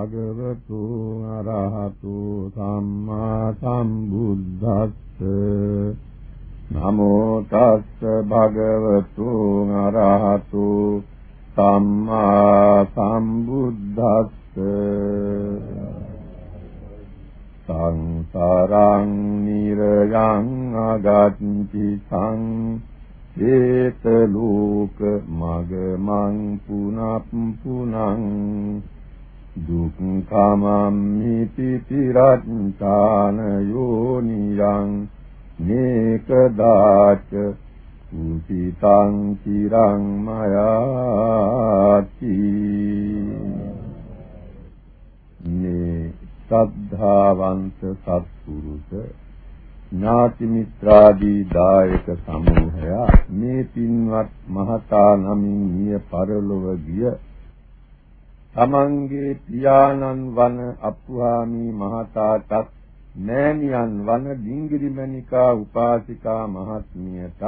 භගවතු අරහතු සම්මා සම්බුද්දස්ස. නමෝ තස්ස භගවතු අරහතු සම්මා සම්බුද්දස්ස. සංසාරං නිරයං අගච්ඡි සං. ඒත ලෝක මග මං පුනප් පුනං දුක්ඛමම්මිති පිරත්තාන යෝනියං නේකදාච උපිතං চিරං මයාති මේ සද්ධාවන්ත සත්පුරුෂ ඥාති මිත්‍රාදී දායක සමූහය මේ පින්වත් මහතා නමින් නිය පරලොව ගිය තමන්ගේ පියාණන් වන අප්පුහාමි මහතාටත් නෑනියන් වන ඩිංගිරිමණිකා උපාසිකා මහත්මියටත්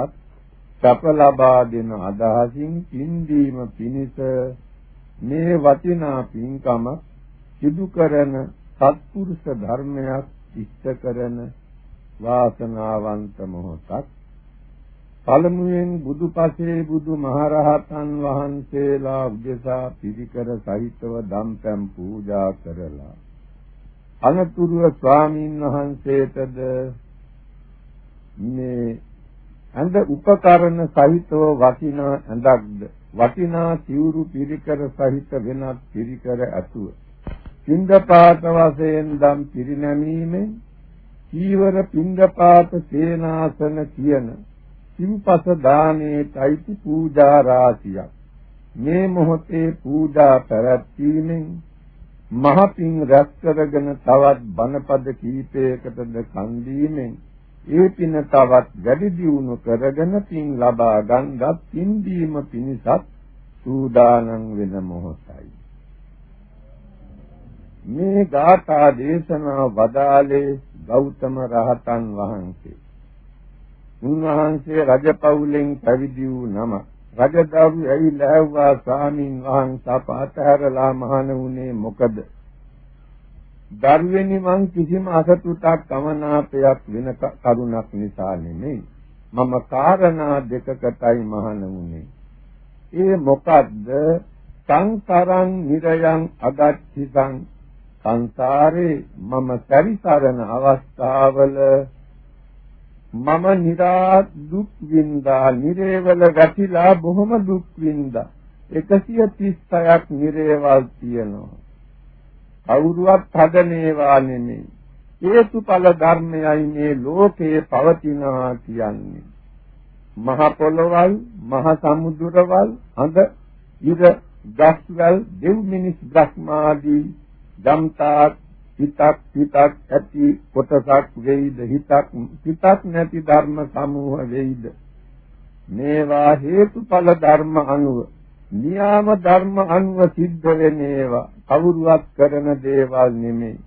සැප ලබා දෙන අදහසින් පින්දීම පිණිස මේ වටිනා පින්කම සිදු කරන සත්පුරුෂ ධර්මයක් ඉෂ්ට කරන වාසනාවන්ත මොහොතක් පළමුවෙන් බුදුපසේ බුදු මහරහතන් වහන්සේලා උදෙසා පිරිකර සහිතව දම්පැම් පූජා කරලා අනතුරුව ස්වාමීන් වහන්සේටද මේ ඇඳ උපකරණ සහිතව වටිනා ඇඳක්ද? වටිනා සිවුරු පිරිකර සහිත වෙනත් පිරිකර ඇතුව. පින්දපාත වශයෙන් දම් පිරිනැමීමෙන් චීවර පින්දපාත සේනාසන කියන සිව්පස දානේටයි පූජා රාශියක්. මේ මොහොතේ පූජා පැවැත්වීමෙන් මහ පිං රැස් කරගෙන තවත් බණපද කීපයකටද කන් දීමෙන් ඒ පින තවත් වැඩි දියුණු කරගෙන පින් ලබා ගන්නත් පින් දීම පිණිසත් සූදානම් වෙන මොහොතයි. මේ ගාථා දේශනා වදාලේ ගෞතම රහතන් වහන්සේ. උන්වහන්සේ රජපෞලෙන් පැවිදි වූ නම. රජදරු ඇවිල්ලා ඇහුවා ස්වාමින් වහන්සේ පාතහැරලා මහාන වුණේ මොකද? දරුවෙනි මං කිසිම අසතුටක් කමනාපයක් වෙන කරුණක් නිසා නෙමෙයි. මම කාරණා දෙකකටයි මහාන වුණේ. ඒ මොකද්ද? සංසරං නිරයන් අගච්ඡිතං. සංසාරේ මම පරිසරණ අවස්ථාවල මම නිරා දුක් වින්දා. නිරේවල ගැටිලා බොහොම දුක් වින්දා. 136ක් නිරේවල් තියෙනවා. කවුරුවත් හදනේවා නෙමෙයි. හේතුඵල ධර්මයයි මේ ලෝකේ පවතිනවා කියන්නේ. මහ පොළවල් මහ සමුද්‍රවල් අඳ ඉර ගස්වැල් දෙව් මිනිස් බ්‍රහ්මාදී දම්තාක් හිතක් හිතක් ඇති කොටසක් වෙයිද? හිතක් හිතක් නැති ධර්ම සමූහ වෙයිද? මේවා හේතුඵල ධර්ම අනුව නියාම ධර්ම අනුව සිද්ධ වෙන ඒවා කවුරුවත් කරන දේවල් නෙමෙයි.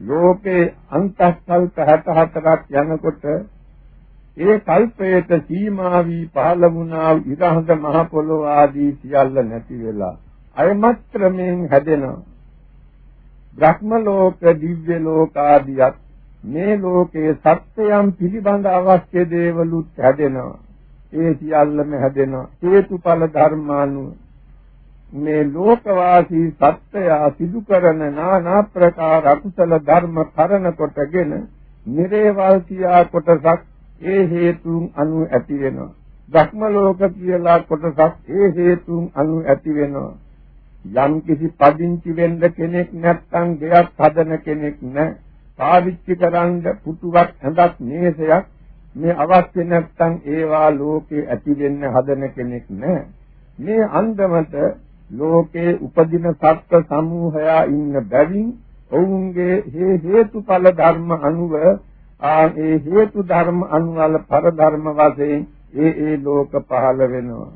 ලෝකේ අන්තස්කල්ප 64ක් යනකොට ඒ කල්පයට සීමා වී පහළ වුණා ඉරහඳ මහ පොළොව ආදී සියල්ල නැති වෙලා අයමත්‍රමෙන් හැදෙනවා. බ්‍රහ්ම ලෝක දිව්‍ය ලෝක ආදියත් මේ ලෝකයේ සත්‍යයන් පිළිබඳ අවශ්‍ය දේවලුත් හැදෙනවා. ඒ සියල්ලම හැදෙනවා. හේතුඵල ධර්මානුව. මේ ලෝකවාසී සත්‍යය සිදු කරන নানা ප්‍රකාර අකුසල ධර්ම කරන කොටගෙන නිරේවල් කියා කොටසක් ඒ හේතුන් අනු ඇති වෙනවා. ධර්ම ලෝක කියලා කොටසක් ඒ හේතුන් අනු ඇති වෙනවා. යම් කිසි පදිංචි වෙන්න කෙනෙක් නැත්නම් දෙයක් හදන කෙනෙක් නැ පාවිච්චි කරන්න පුතුවක් ඇඳක් මේසයක් මේ අවශ්‍ය නැත්නම් ඒවා ලෝකේ ඇති වෙන්න හදන කෙනෙක් නෑ. මේ අන්දමට ලෝකේ උපදින සත්ත්ව සමූහයා ඉන්න බැවින් ඔවුන්ගේ හේතුඵල ධර්ම අනුව ආ ඒ හේතු ධර්ම අනුවල පර ධර්ම වශයෙන් ඒ ඒ ලෝක පහළ වෙනවා.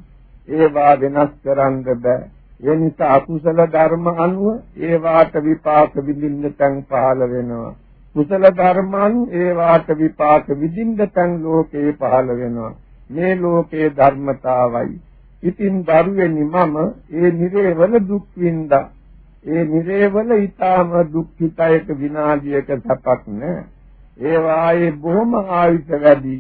ඒවා වෙනස් කරන්න බෑ. ඒ නිසා අකුසල ධර්ම අනුව ඒවාට විපාක විඳින්න තැන් පහළ වෙනවා. කුසල ධර්ම අනුව ඒවාට විපාක විඳින්න තැන් ලෝකේ පහළ වෙනවා. මේ ලෝකේ ධර්මතාවයි. ඉතින් දරුවෙනි මම ඒ නිරේවල දුක් විඳා ඒ නිරේවල ඊටාම දුක්ඛිතයක විනාඩියක සැපක් නැහැ. ඒ වායේ බොහොම ආයුෂ වැඩි.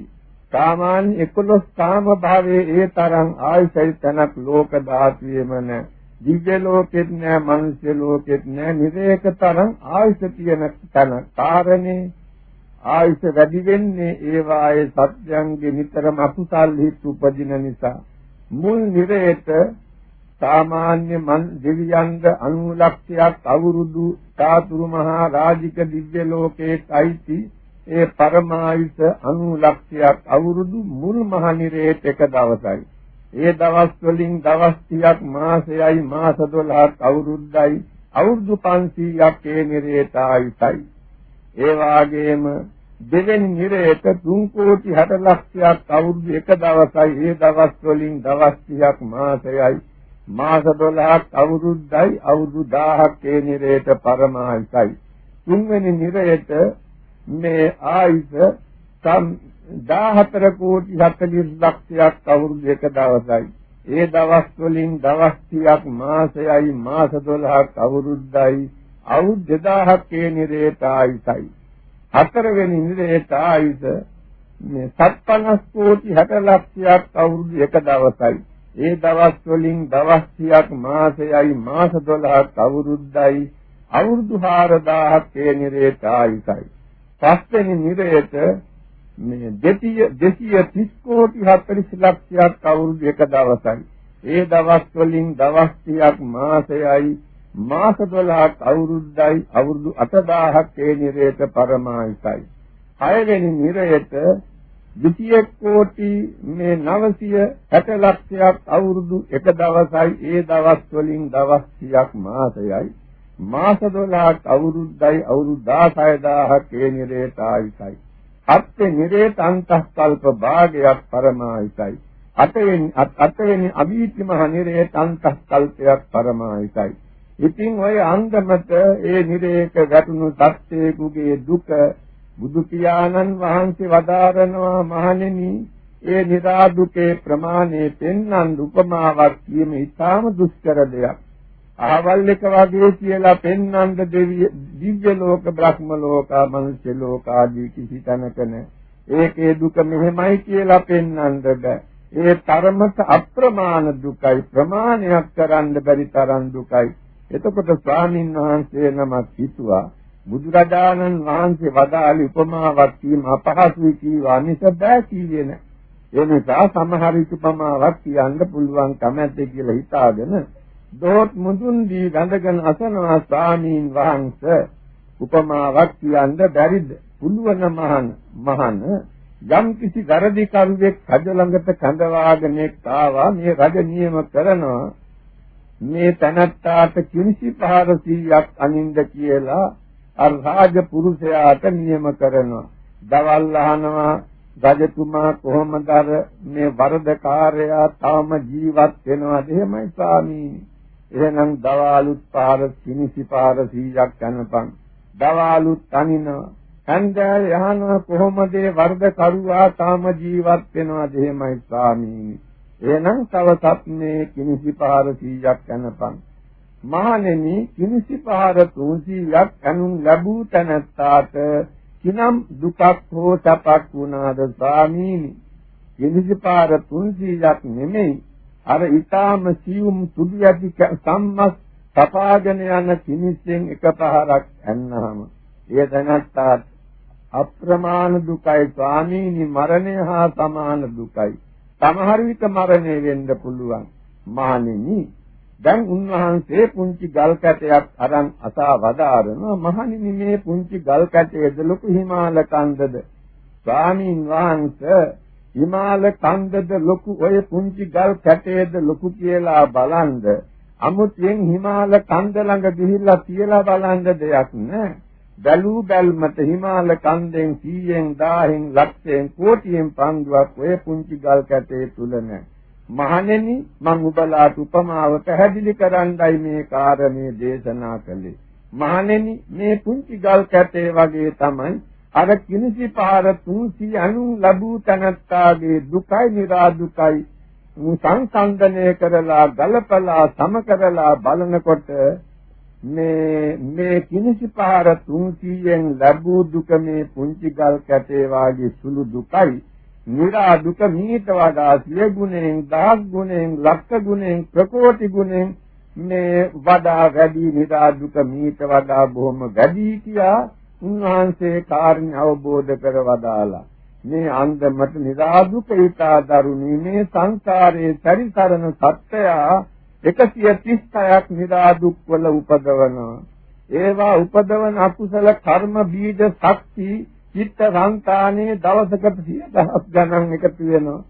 සාමාන්‍ය 11 කාම භාවයේ ඒ තරම් ආයුෂයි තනක් ලෝක ධාතුවේම නැ දිව්‍ය ලෝකෙත් නෑ මනුෂ්‍ය ලෝකෙත් නෑ නිරේක තරම් ආයුෂ තියෙන තන කාරණේ ආයුෂ වැඩි වෙන්නේ ඒ වායේ සත්‍යංගේ නිතරම අකුසල් හිත් උපදින නිසා මුල් නිරේත සාමාන්‍ය මන් දෙවියන්ද 90 ලක්ෂයක් අවුරුදු සාතුරු මහා රාජික දිව්‍ය ලෝකයේ අයිති ඒ පරමායුෂ 90 ලක්ෂයක් අවුරුදු මුල් මහ නිරේත එක දවසයි. ඒ දවස් වලින් දවස් 30ක් මාසයයි මාස 12ක් අවුරුද්දයි අවුරුදු 500ක් ඒ නිරේත ආයුෂයි. ඒ වාගේම දෙවෙනි නිරේත 3 කෝටි 60 ලක්ෂයක් අවුරුදු එක දවසයි ඒ දවස් වලින් දවස් 30ක් මාසයයි මාස 12ක් අවුරුද්දයි අවුරුදු 1000ක් ඒ නිරේත පරමායිසයි තුන්වෙනි නිරේත මේ ආයුෂ සම් 14 කෝටි 40 ලක්ෂයක් අවුරුදු එක දවසයි. ඒ දවස් වලින් දවස් 30ක් මාසයයි මාස 12ක් අවුරුද්දයි අවුරුදු 2000ක් ඒ නිරේත ආයුෂයි හතරවෙනි නිරේත ආයුෂ මේ 750 කෝටි 60 ලක්ෂයක් අවුරුදු එක දවසයි. ඒ දවස් වලින් දවස් 30ක් මාසයයි මාස 12ක් අවුරුද්දයි අවුරුදු 4000ක් ඒ නිරේත ආයුසයි. පස්වෙනි නිරේත මේ 230 කෝටි 40 ලක්ෂයක් අවුරුදු එක දවසයි. ඒ දවස් වලින් දවස් 30ක් මාසයයි. මාස 12ක් අවුරුද්දයි. අවුරුදු 8000ක් ඒ නිරේත පරමායිසයි. හයවෙනි නිරේත 21 කෝටි මේ 960 ලක්ෂයක් අවුරුදු එක දවසයි. ඒ දවස් වලින් දවස් 30ක් මාසයයි. මාස 12ක් අවුරුද්දයි. අවුරුදු 16000ක් ඒ නිරේත ආයිසයි. අත්ේ නිරේත අන්තස්කල්ප භාගයක් පරමායිසයි අටවෙනි අටවෙනි අභීති මහ නිරේත අන්තස්කල්පයක් පරමායිසයි ඉතින් ඔය අන්දමට ඒ නිරේක වැටුණු සත්‍යයේ දුක බුදු පියාණන් වහන්සේ වදාරනවා මහණෙනි. ඒ නිරාදුකේ ප්‍රමාණය පෙන්වන්න උපමාවක් කියම ඉතාම දුෂ්කර දෙයක්. අහවල් එක වගේ කියලා පෙන්වන්න දිව්‍ය ලෝක බ්‍රහ්ම ලෝක මනුෂ්‍ය ලෝක ආදී කිසි තැනක නැහැ. ඒකේ දුක මෙහෙමයි කියලා පෙන්වන්න බෑ. ඒ තරමට අප්‍රමාණ දුකයි ප්‍රමාණයක් කරන්න බැරි තරම් දුකයි. එතකොට ස්වාමින් වහන්සේ නමක් හිතුවා බුදුරජාණන් වහන්සේ වදාළි උපමාවක් කීම අපහසුයි කීවා මිස බෑ කීවේ නෑ. ඒ නිසා සමහර උපමාවක් කියන්න පුළුවන් කමැද්ද කියලා හිතාගෙන දොත් මුදුන් දී ගඳගෙන අසනවා ස්වාමීන් වහන්සේ උපමාවක් කියන්න බැරිද? පුළුවන් මහන් මහන යම් කිසි වැරදි කරුවෙක් රජ ළඟට කඳවාගෙන ආවා මේ රජ නියම කරනවා මේ තනත්තාට කිනිසි පහර 100ක් අනින්ද කියලා අර රාජ පුරුෂයාට නියම කරනවා. දවල් අහනවා රජතුමා කොහොමද අර මේ වරදකාරයා තාම ජීවත් වෙනවද එහෙමයි ස්වාමීනි. එහෙනම් දවාලුත් පාර කිනිසි පාර 100ක් යනපන්. දවාලුත් අනිනවා. හන්දෑල් යහනවා කොහොමද වරදකරුවා තාම ජීවත් වෙනවද එහෙමයි ස්වාමීනි. එහෙනම් තවසත් මේ කිනිසි පාර 100ක් යනපන්. මහණෙනි කිනිසි පහර 300ක් අනුන් ලැබූ තැනැත්තාට කිනම් දුකක් හෝ සැපක් වුණාද ස්වාමීනි කිනිසි පහර 300ක් නෙමෙයි අර ඊටාම සියුම් සුදු යටි සම්මස් තපාගෙන යන කිනිසෙන් එක පහරක් ඇන්නහම එය තැනැත්තාට අප්‍රමාණ දුකයි ස්වාමීනි මරණය හා සමාන දුකයි. සමහර විට මරණය වෙන්න පුළුවන්. මහණෙනි දැන් උන්වහන්සේ පුංචි ගල් කැටයක් අරන් අසා වදාරනවා. මහණෙනි මේ පුංචි ගල් කැටයේද ලොකු හිමාල කන්දද? ස්වාමීන් වහන්සේ හිමාල කන්දද ලොකු ඔය පුංචි ගල් කැටයේද ලොකු කියලා බලන්ද අමුත්‍යෙන් හිමාල කන්ද ළඟ ගිහිල්ලා තියලා බලන්න දෙයක් නෑ. බැලූ බැල්මට හිමාල කන්දෙන් 100න් 1000න් ලක්ෂයෙන් කෝටියෙන් පන්දුවක් ඔය පුංචි ගල් කැටේ තුල නෑ. මහණෙනි මං ඔබලාට උපමාව පැහැදිලි කරන්නයි මේ කාරණේ දේශනා කළේ. මහණෙනි මේ පුංචි ගල් කැටේ වගේ තමයි අර කිනිසි පාර 390 ලැබූ තනත්තාගේ දුකයි නිරා දුකයි සංසන්දනය කරලා ගලපලා සම කරලා බලනකොට මේ මේ කිනිසි පාර 300න් ලැබූ දුක මේ පුංචි ගල් කැටේ වාගේ සුළු දුකයි. නිරා දුක මීට වඩා සිය ගුණෙන් දහස් ගුණෙන් ලක්ෂ ගුණෙන් ප්‍රකෝටි ගුණෙන් මේ වඩා වැඩි නිරා දුක මීට වඩා බොහොම වැඩි කියා උන්වහන්සේ කාරණේ අවබෝධ කරවදාලා මේ අන්දමට නිරා දුක ඊතා දරුණී. මේ සංසාරයේ පරිසරණ සත්‍යය 136ක් නිරා දුක් වල උපදවනවා. ඒවා උපදවන අකුසල කර්ම බීජ ශක්ති චිත්ත සංතානේ දවසකට 10000ක් ගණන් එකතු වෙනවා.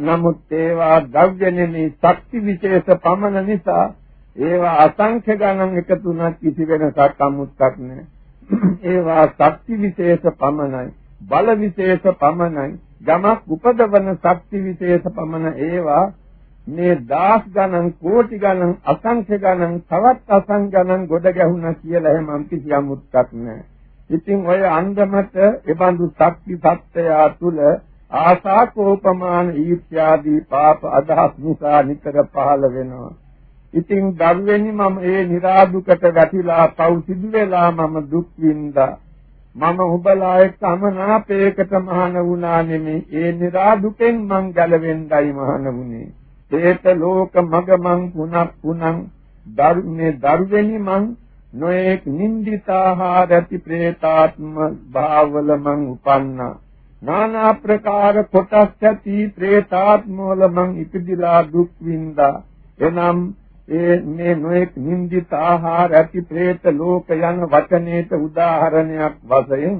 නමුත් ඒවා ද්‍රව්‍යනෙමි ශක්ති විශේෂ පමණ නිසා ඒවා අසංඛ්‍ය ගණන් එකතු වුණත් කිසි වෙනසක් අමුත්තක් නැහැ. ඒවා ශක්ති විශේෂ පමණයි බල විශේෂ පමණයි ගමක් උපදවන ශක්ති විශේෂ පමණ ඒවා මේ දාස් ගණන් කෝටි ගණන් අසංඛ්‍ය ගණන් තවත් අසං ගණන් ගොඩ ගැහුණා කියලා එහෙම කිසි අමුත්තක් නැහැ. ඉතින් ඔය අන්දමට එබඳු ශක්ති සත්‍යය තුල ආසා කෝපමාන ඊර්ෂ්‍යාදී පාප අදහස් නිසා නිතර පහළ වෙනවා. ඉතින් දරුවෙනි මම ඒ નિરાදුකට වැටිලා පව් සිදු වෙලා මම දුක් විඳා මම ඔබලා එක්ක අමනාපයකට මහාන වුණා නෙමේ. ඒ નિરાදුකෙන් මං ගැලවෙන්නයි මහාන වුණේ. හේත ලෝක මග මං පුනක් පුනං දරුනේ දරුවෙනි මං නොඑක් නින්දිතාහා රති പ്രേතාත්ම භාවල මං උපන්නා. නානා ප්‍රකාර කොටස් ඇති പ്രേතාත්ම වල මං ඉපදිලා දුක් විඳා එනම් ඒ මේ නොඑක් නින්දිත ආහාර ඇති പ്രേත ලෝක යන වචනේට උදාහරණයක් වශයෙන්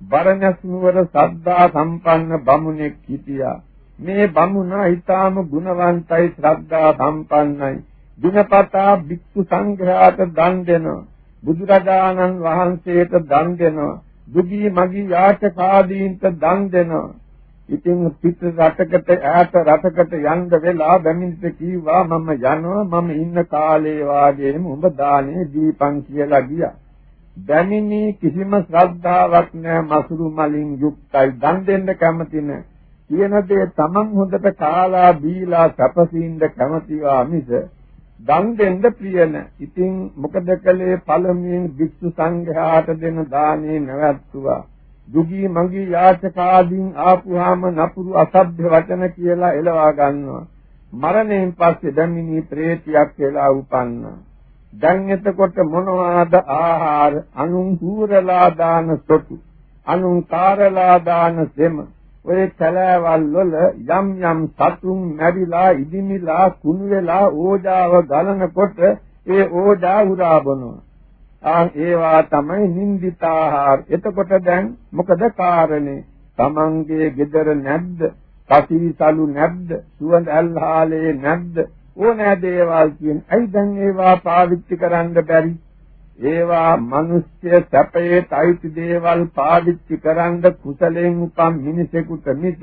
බරණස් නුවර සද්දා සම්පන්න බමුණෙක් හිටියා. මේ බමුණා ඊටාම ගුණවන්තයි ශ්‍රද්ධා සම්පන්නයි. දිනපතා භික්ෂු සංඝයාට දන් දෙනවා. බුදුරජාණන් වහන්සේට දන් දෙනවා. දුගී මගී යාචකාදීන්ට දන් දෙනවා. ඉතින් පිට රටකට ඈත රටකට යන්න වෙලා බැමින්ට කීවා මම යනවා මම ඉන්න කාලේ වාගේම උඹ දානේ දීපන් කියලා ගියා බැමිනි කිසිම ශ්‍රද්ධාවක් නැහැ මසුරු මලින් යුක්තයි දන් දෙන්න කැමති නැහැ කියන දේ Taman හොඳට කාලා බීලා සැපසින්ද කැමතිවා මිස දන් දෙන්න ප්‍රිය නැ. ඉතින් මොකද කළේ පළමුවෙන් භික්ෂු සංඝයාට දෙන දානේ නැවැත්තුවා. දුගී මගී යාචකාදීන් ආපුහාම නපුරු අසභ්‍ය වචන කියලා එලවා ගන්නවා. මරණයෙන් පස්සේ ධම්මිනී ප්‍රේතියක් කියලා උපන්නා. දැන් එතකොට මොනවාද ආහාර අනුන් හූරලා දාන සොටු අනුන් කාරලා දාන සෙම ඔය කලාවල් වල යම් යම් සතුන් මැරිලා ඉදිමිලා කුණු වෙලා ඕජාව ගලනකොට ඒ ඕජා උරා බොනවා. ආ ඒවා තමයි නින්දිතාහාර. එතකොට දැන් මොකද කාරණේ? Tamange gedara නැද්ද? කසීසලු නැද්ද? සුවඳ ඇල්හාලේ නැද්ද? ඕනෑ දේවල් කියන. ඇයි දැන් ඒවා පාවිච්චි කරන්න බැරි? ඒවා මිනිස්ය සැපයේ තයිති දේවල් පාවිච්චි කරන්න කුසලයෙන් උපන් මිනිසෙකුට මිස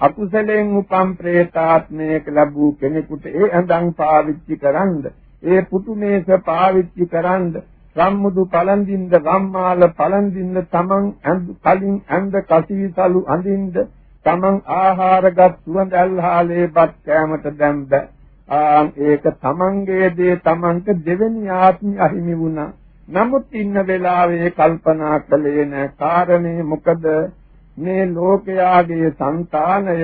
අකුසලයෙන් උපන් പ്രേතාත්මයක ලැබූ කෙනෙකුට ඒ ඇඳන් පාවිච්චි කරන්න ඒ පුතුමේස පාවිච්චි කරන්න රම්මුදු පලන්දින්ද රම්මාල පලන්දින්ද තමන් කලින් ඇඳ කසීසලු අඳින්ද තමන් ආහාරගත් සුවඳ අල්හාලේ බත් කැමට දැම්බ. ආන් ඒක තමන්ගේ දේ තමන්ට දෙවෙනි ආත්මي අහිමි වුණා. නමුත් ඉන්න වෙලාවේ කල්පනා කළේ නැ. කාරණේ මොකද? මේ ලෝකයාගේ సంతානය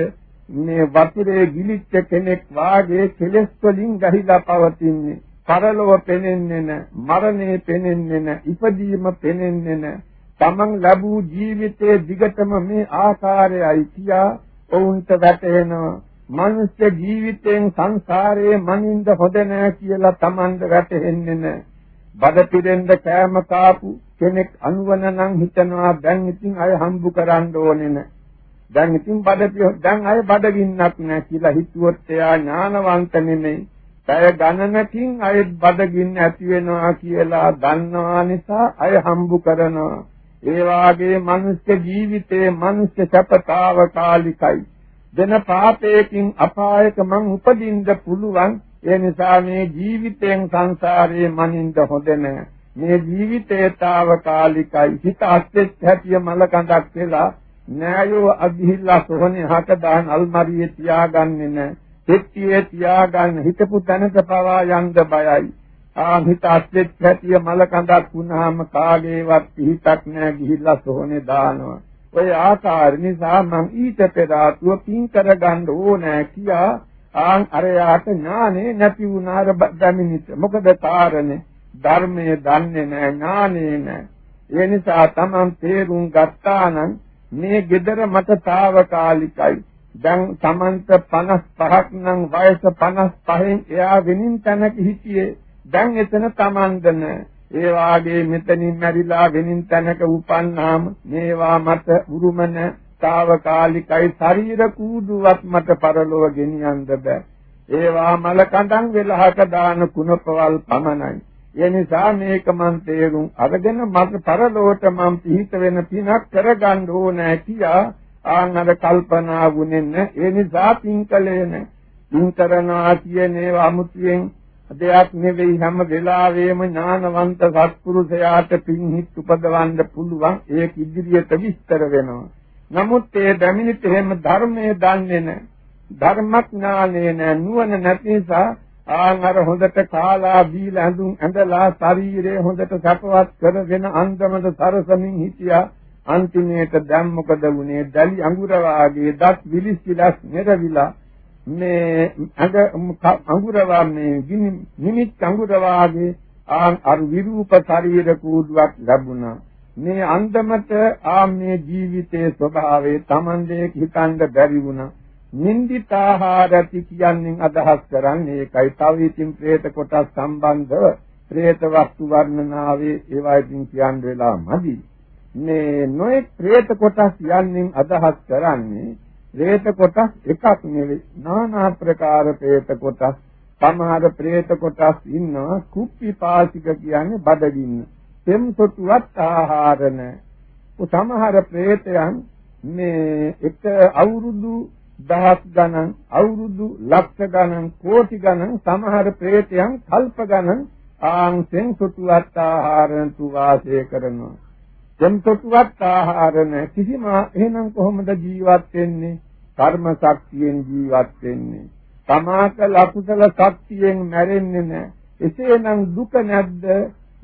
මේ වතුරේ ගිලිච්ච කෙනෙක් වාගේ කෙලෙස් වලින් ගහිලා පවතින්නේ. පරලොව පෙනෙන්නේ නැ, මරණය පෙනෙන්නේ නැ, ඉපදීම පෙනෙන්නේ නැ. තමන් ලැබූ ජීවිතයේ දිගටම මේ ආකාරයයි කියා ඔවුන්ට වැටහෙනවා. මනුෂ්‍ය ජීවිතයෙන් සංසාරයේ මනින්ද හොද නෑ කියලා Tamand වැටහෙන්නේ නෑ. බඩ පිරෙන්න කෑම කාපු කෙනෙක් අනුවන නම් හිතනවා දැන් ඉතින් අය හම්බු කරන්න ඕනේ නෑ. දැන් ඉතින් බඩ දැන් අය බඩගින්නක් නෑ කියලා හිතුවොත් එයා ඥානවන්ත නෙමෙයි. පැය ගණනකින් අය බඩගින්න ඇති වෙනවා කියලා දන්නවා නිසා අය හම්බු කරනවා. ඒ වාගේ මනුෂ්‍ය ජීවිතයේ මනුෂ්‍ය සපතාවකාලිකයි. දෙන පාපයකින් අපායක මං උපදින්න පුළුවන් ඒ නිසා මේ ජීවිතයෙන් සංසාරයේ මනින්ද හොඳ නැහැ මේ ජීවිතේ తాවකාලිකයි හිත අත්‍යත් හැටිය මල කඳක් වෙලා නෑයෝ අගිහිල්ලා සොහනේ හක දාන අල්මාරියේ තියාගන්නේ නැහැ පෙට්ටියේ තියාගන්න හිතපු තැනක පවා යන්න බයයි. ආ හිත අත්‍යත් හැටිය මල කඳක් වුණාම කාගේවත් පිහිටක් නැහැ ගිහිල්ලා සොහනේ දානවා. ඔය ආකාර නිසා මම ඊට පෙර ආතුව පින් කරගන්න ඕනෑ කියා ආන් අරයාට ඥානේ නැති වුණාර දැමිනිත මොකද කාරණේ? ධර්මයේ දන්නේ නැහැ ඥානේ නැහැ ඒ නිසා තමන් තේරුම් ගත්තා නම් මේ gedara මට తాවකාලිකයි. දැන් තමන්ට 55ක් නම් වයස 55න් එයා වෙනින් තැනක හිටියේ. දැන් එතන තමන්ද නැහැ ඒ වාගේ මෙතනින් මැරිලා වෙනින් තැනක උපන්නාම මේවා මත උරුමන తాවකාලිකයි ශරීර කූඩුවක් මත පරලොව ගෙනියන්න බෑ. ඒවා මල කඳන් වෙලහක දාන කුණපවල් පමණයි. ඒ නිසා මේක මන් තේරුම් අරගෙන මට පරලොවට මම පිහිට වෙන පිනක් කරගන්න ඕනේ කියා ආනර කල්පනා වුනේන ඒ නිසා පින්කලේ නැ පින් කරනවා කියන ඒවා අමුතුවෙන් දෙයක් නෙවෙයි හැම වෙලාවෙම ඥානවන්ත සත්පුරුෂයාට පින්හිත් උපදවන්න පුළුවන් ඒක ඉදිරියට විස්තර වෙනවා. නමුත් ඒ දැමිනිත් එහෙම ධර්මයේ දන්නේ නැහැ. ධර්මඥානේ නැහැ නුවණ නැති නිසා ආන් අර හොඳට කාලා බීලා ඇඳුම් ඇඳලා ශරීරය හොඳට සපවත් කරගෙන අන්දමට සරසමින් හිටියා අන්තිමේට දැන් මොකද වුනේ දැලි අඟුර වාගේ දත් විලිස්සිලා මෙරවිලා මේ අඟ අඟුර වාගේ ගිනි නිමිත් අඟුර වාගේ අර විරූප ශරීර කූඩුවක් ලැබුණා මේ අන්දමට ආ මේ ජීවිතයේ ස්වභාවය Tamande හිතන්න බැරි වුණා. නින්දිතාහාරති කියන්නේ අදහස් කරන්නේ ඒකයි. තව ඉතින් പ്രേත කොටස් සම්බන්ධව പ്രേත වස්තු වර්ණනාවේ ඒවා ඉතින් කියන්න වෙලා මදි. මේ නොයෙක් പ്രേත කොටස් යන්නින් අදහස් කරන්නේ പ്രേත කොටස් එකක් නෙවෙයි. নানা ප්‍රකාර പ്രേත කොටස්. සමහර പ്രേත කොටස් ඉන්නවා කුප්පිපාසික කියන්නේ බඩගින්න. තෙම්සොටුවත් ආහාරන සමහර പ്രേතයන් මේ එක අවුරුදු දහස් ගණන් අවුරුදු ලක්ෂ ගණන් කෝටි ගණන් සමහර പ്രേතයන් කල්ප ගණන් ආංශෙන් සොටුවත් ආහාරන තු වාසය කරනවා. සම්පතුවත් ආහාර නැ කිසිම එහෙනම් කොහොමද ජීවත් වෙන්නේ? කර්ම ශක්තියෙන් ජීවත් වෙන්නේ. තමාක ලකුසල ශක්තියෙන් මැරෙන්නේ නැහැ. එසේනම් දුක නැද්ද?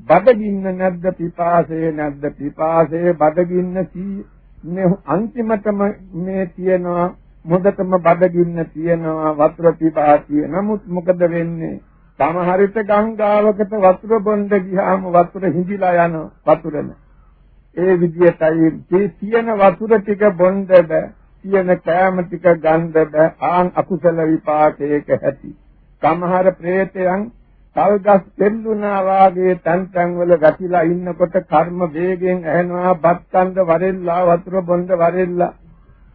බඩගින්න නැද්ද? පිපාසය නැද්ද? පිපාසය බඩගින්න මේ අන්තිමටම මේ තියෙනවා. මොදටම බඩගින්න තියෙනවා. වතුර පිපාසිය. නමුත් මොකද වෙන්නේ? සමහරිට ගංගාවකට වතුර බොන්න ගියාම වතුර හිඳිලා යන වතුරනේ ඒ විදියටයි මේ තියෙන වතුර ටික බොන්න බෑ. තියෙන කෑම ටික ගන්න බෑ. ආන් අකුසල විපාකයක ඇති. සමහර ප්‍රේතයන් තල්ගස් දෙල්ලුනා වාගේ තන් තන් වල ගැටිලා ඉන්නකොට කර්ම වේගෙන් ඇහෙනවා. බත්කන්ද වරෙල්ලා වතුර බොන්න වරෙල්ලා.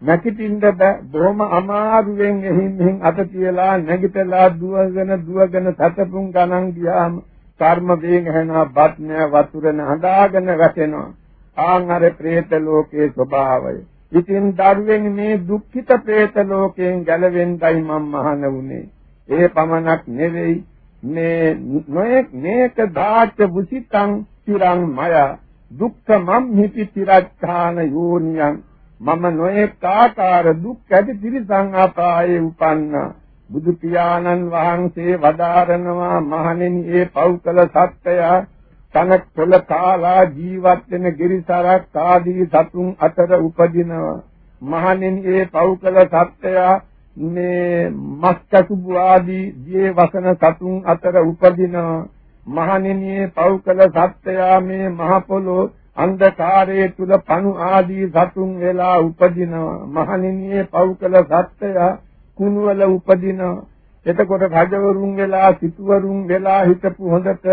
නැගිටින්න බෑ. බොහොම අමාරුවෙන් එහින් මෙහින් අත තියලා නැගිටලා දුවගෙන දුවගෙන සතපුන් ගණන් ගියාම කර්ම වේගෙන් ඇහෙනවා. බත් නෑ වතුර නෑ. හදාගෙන වැටෙනවා. ආන් අර പ്രേත ලෝකයේ ස්වභාවය. ඉතින් දරුවෙන් මේ දුක්ඛිත പ്രേත ලෝකයෙන් ගැලවෙන්නයි මම මහාන වුනේ. ඒ පමණක් නෙවෙයි මේ නොයෙක් මේක ධාත බුසිතං තිරං මය දුක්ඛ මම් හිති තිරච්ඡාන යෝනියං මම නොයෙක් ආකාර දුක් ඇති තිරසං ආපායේ උපන්නා බුදු පියාණන් වහන්සේ වදාරනවා මහණෙනි ඒ පෞකල සත්‍යය තනක් පොළ කාලා ජීවත් වෙන ගිරිසරක් ආදී සතුන් අතර උපදිනවා. මහණෙනි ඒ පෞකල සත්‍යය මේ මස්කසුබු ආදී ජී වසන සතුන් අතර උපදිනවා. මහණෙනි ඒ පෞකල සත්‍යය මේ මහ පොළොව අන්ධකාරයේ තුල පණු ආදී සතුන් වෙලා උපදිනවා. මහණෙනි ඒ පෞකල සත්‍යය කුණුවල උපදිනවා. එතකොට රජවරුන් වෙලා සිටුවරුන් වෙලා හිටපු හොඳට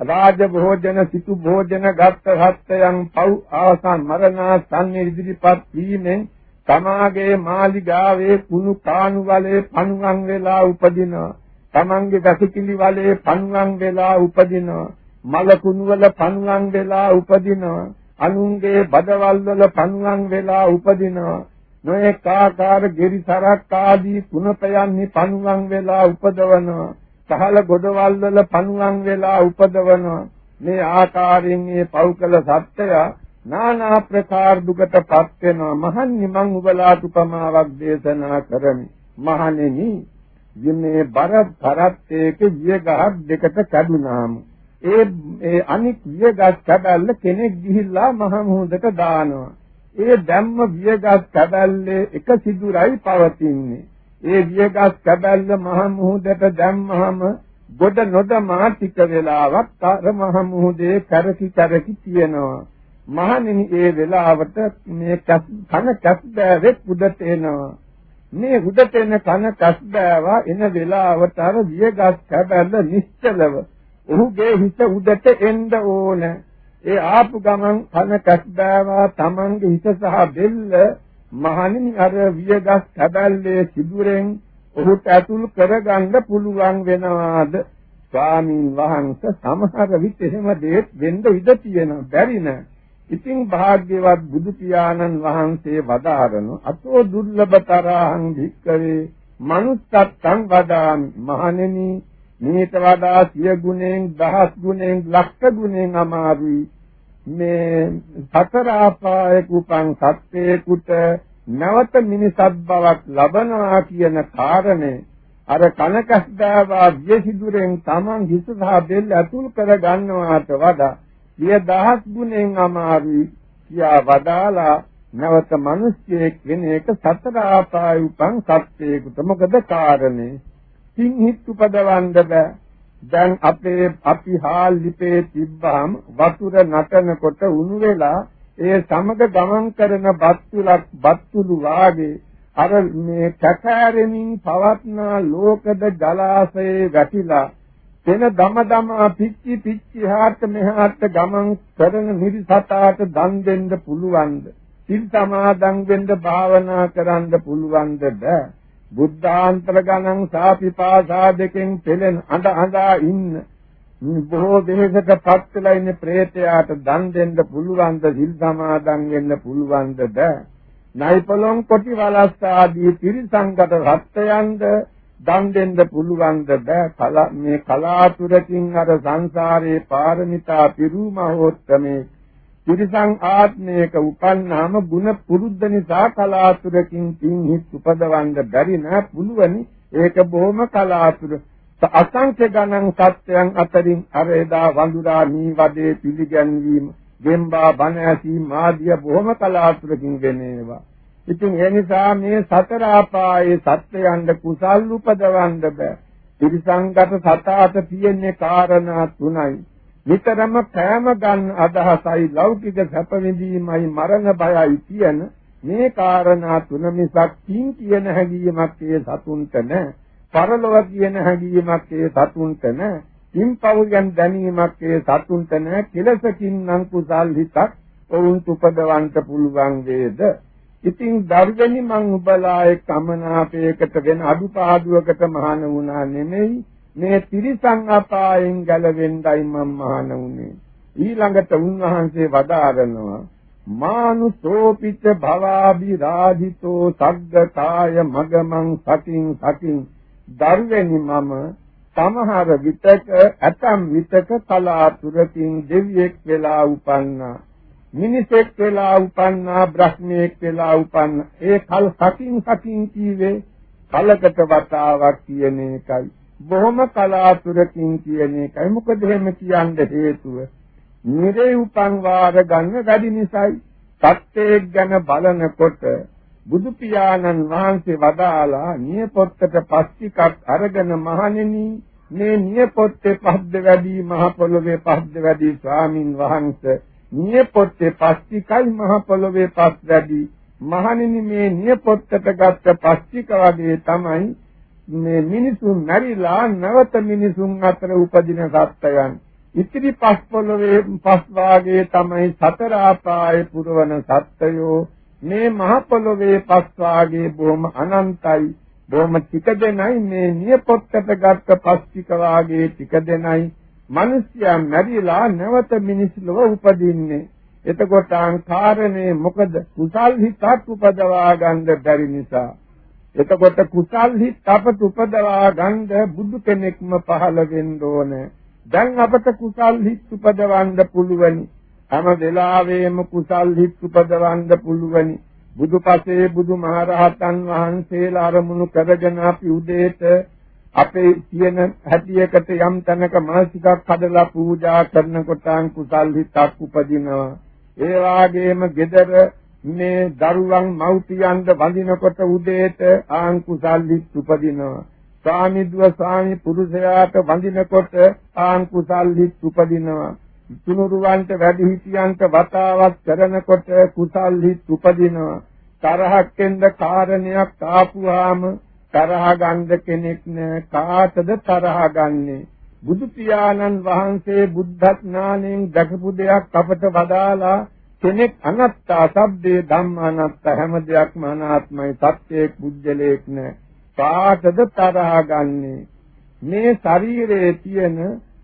රාජ භෝජන සිටු භෝජන ගත්ත හත්යන් පව් ආසන් මරණාසන්න ඉදිරිපත් වීමෙන් තමාගේ මාලිගාවේ කුණු කාණු වලේ පණුවන් වෙලා උපදිනවා. තමන්ගේ වැසිකිලි වලේ පණුවන් වෙලා උපදිනවා. මල කුණු වල පණුවන් වෙලා උපදිනවා. අනුන්ගේ බදවල් වල පණුවන් වෙලා උපදිනවා නොඑක ආකාර ගෙරිසරක් ආදී කුණපයන්හි පණුවන් වෙලා උපදවනවා සහල ගොඩවල් වල පණුවන් වෙලා උපදවනවා මේ ආකාරයෙන් මේ පෞකල සත්‍යය නානා ප්‍රකාර දුකටපත් වෙනවා මහන්නි මං උබලාට උපමාවක් දේශනා කරමි මහණෙනි මේ බර පරත්තේක වියගහක් දෙකට කැඩුනාම ඒ ඒ අනික් වියගත් කැබැල්ල කෙනෙක් ගිහිල්ලා මහ මුහුදට දානවා. ඒ දැම්ම වියගත් කැබැල්ලේ එක සිදුරයි පවතින්නේ. ඒ වියගත් කැබැල්ල මහ මුහුදට දැම්මහම ගොඩ නොදමා ටික වෙලාවක් අර මහ මුහුදේ කරකි කරකි තියෙනවා. මහණෙනි ඒ වෙලාවට මේ කන කස්බෑවෙක් උඩට එනවා. මේ උඩට එන කන කස්බෑවා එන වෙලාවට අර වියගත් කැබැල්ල නිශ්චලව ඔහුගේ හිත උඩට එන්න ඕන. ඒ ආපු ගමන් කන කැස්බෑවා Tamange හිත සහ බෙල්ල මහණෙනි අර වියගස් කැබැල්ලේ සිදුරෙන් ඔහුට ඇතුල් කරගන්න පුළුවන් වෙනවාද? ස්වාමීන් වහන්සේ සමහර විට එහෙම දෙයක් වෙන්න ඉඩ තියෙන බැරි නෑ. ඉතින් භාග්‍යවත් බුදු පියාණන් වහන්සේ වදාරන අතෝ දුර්ලභතරහං භික්කවේ මනුස්සත්තං වදාමි මහණෙනි මේට වඩා සිය ගුණෙන් දහස් ගුණෙන් ලක්ෂ ගුණෙන් අමාරුයි මේ සතර ආපායක උපන් සත්‍යේකුට නැවත මිනිසත් බවක් ලබනවා කියන කාරණේ අර කනකස්දාවා වියසිදුරෙන් Taman හිත සහ බෙල්ල අතුල් කර ගන්නවාට වඩා සිය දහස් ගුණෙන් අමාරුයි කියා වදාලා නැවත මිනිස්සෙක් වෙන එක සතර ආපාය උපන් සත්‍යේකුට මොකද කාරණේ සිංහිත් උපදවන්න බෑ. දැන් අපේ අපි හාල් ලිපේ තිබ්බහම වතුර නටනකොට උණු වෙලා ඒ සමග ගමන් කරන බත්තුලක් බත්තුළු වාගේ අර මේ කැකෑරෙමින් පවත්නා ලෝකද ජලාශයේ වැටිලා එන දම දම පිච්චි පිච්චි හාට මෙහාට ගමන් කරන නිරිසතාට දන් දෙන්න පුළුවන්ද? සිල් සමාදන් වෙන්න භාවනා කරන්න පුළුවන්ද බෑ. බුද්ධාන්තර ගණන් සාපිපාසා දෙකෙන් පෙළෙන අඳ අඳා ඉන්න බොහෝ දෙයකටපත් වෙලා ඉන්න ප්‍රේතයාට දන් දෙන්න පුළුවන්ද සිල් සමාදන් වෙන්න පුළුවන්ද බෑ නයිපලොන් කොටි වලස්ස ආදී පිරිසංගත රත්යන්ද දන් දෙන්න පුළුවන්ද බෑ කල මේ කලාතුරකින් අර සංසාරේ පාරමිතා පිරු මහෝත්තමේ තිරිසං ආත්මයක උපන්නාම ಗುಣ පුරුද්ද නිසා කලාතුරකින් පින් හිත් උපදවන්න බැරි නෑ පුළුවනි. ඒක බොහොම කලාතුර අසංඛ්‍ය ගණන් සත්‍යයන් අතරින් අර එදා වඳුරා නී වදේ පිළිගැන්වීම ගෙම්බා බණ ඇසීම ආදිය බොහොම කලාතුරකින් වෙනේවා. ඉතින් ඒ නිසා මේ සතර ආපායේ සත්‍යයන්ද කුසල් උපදවන්න බෑ. තිරිසංගත සතාට තියෙන්නේ කාරණා තුනයි. නිතරම කෑම ගන්න අදහසයි ලෞකික සැප විඳීමයි මරණ බයයි කියන මේ කාරණා තුන මිසක් කින් කියන හැඟීමක් ඒ සතුන්ට නැහැ. පරලොව කියන හැඟීමක් ඒ සතුන්ට නැහැ. කින් පවුයන් දැනීමක් ඒ සතුන්ට නැහැ. කෙලසකින් නම් කුසල් හිතක් ඔවුන්ට උපදවන්න පුළුවන් වේද? ඉතින් දර්ගනි මං උබලා එක් අමනාපයකට වෙන අඩුපාඩුවකට මහාන වුණා නෙමෙයි මේ තිරිසං අපායෙන් ගැලවෙන්නයි මම මහාන උනේ ඊළඟට උන්වහන්සේ වදාරනවා මානුසෝපිත භවාභි රාධිතෝ සග්ගකාය මගමං සතින් සතින් දර්වෙනි මම සමහර විටක ඇතම් විටක කලාතුරකින් දෙවියෙක් වෙලා උපන්නා. මිනිසෙක් වෙලා උපන්නා බ්‍රහ්මයෙක් වෙලා උපන්නා. ඒ කල් සකින් සකින් කීවේ කලකට වතාවක් කියන එකයි. බොහොම කලාතුරකින් කියන එකයි. මොකද එහෙම කියන්න හේතුව? නිරේ උපන් වාර ගන්න වැඩි නිසායි. සත්‍යයක් ගැන බලනකොට බුදු පියාණන් වහන්සේ වදාලා නියපොත්තට පස්තිකක් අරගෙන මහණෙනි මේ නියපොත්තේ පහද්ද වැඩි මහ පොළොවේ පහද්ද වැඩි ස්වාමින් වහන්සේ නියපොත්තේ පස්තිකයි මහ පොළොවේ පස් වැඩි. මහණෙනි මේ නියපොත්තට ගත්ත පස්තික වගේ තමයි මේ මිනිසුන් මැරිලා නැවත මිනිසුන් අතර උපදින සත්‍යයන් ඉතිරි පස් පොළවේ පස් වාගේ තමයි සතර ආපායේ පුරවන සත්‍යයෝ මේ මහ පොළවේ පස් වාගේ බොහොම අනන්තයි. බොහොම ටික දෙනයි මේ නියපොත්තට ගත්ත පස් ටික වාගේ ටික දෙනයි. මිනිස්යා මැරිලා නැවත මිනිස් ලොව උපදින්නේ. එතකොට කාරණේ මොකද? කුසල් හිතක් උපදවා ගන්න බැරි නිසා. එතකොට කුසල් හිත් අපට උපදවා ගන්න බුදු කෙනෙක්ම පහළ වෙන්න ඕනේ. දැන් අපට කුසල් හිත් උපදවන්න පුළුවනි. හැම වෙලාවෙම කුසල් හිත් උපදවන්න පුළුවනි. බුදුපසේ බුදුමහරහතන් වහන්සේලා අරමුණු කරගෙන අපි උදේට අපේ තියෙන හැටියකට යම් තැනක මාසිකක් හදලා පූජා කරනකොට කුසල් හිතක් උපදිනවා. ඒ වාගේම gedara මේ දරුවන් මව්පියන්ට වඳිනකොට උදේට ආන් කුසල් හිත් උපදිනවා. ස්වාමිද්ව ස්වාමි පුරුෂයාට වඳිනකොට ආන් කුසල් හිත් උපදිනවා තුනුරුවන්ට වැඩිහිටියන්ට වතාවක් කරනකොට කුසල් හිත් උපදිනවා. තරහක් එන්න කාරණයක් ආපුවාම තරහ ගන්න කෙනෙක් නෑ. කාටද තරහ ගන්නේ? බුදු පියාණන් වහන්සේ බුද්ධ ඥාණයෙන් දැකපු දෙයක් අපට වදාලා කෙනෙක් අනත්තා සබ්බේ ධම්මානත්ත හැම දෙයක්ම අනාත්මයි. සත්‍යයක් බුද්ධලේක් නෑ. කාටද තරහ ගන්නේ? මේ ශරීරයේ තියෙන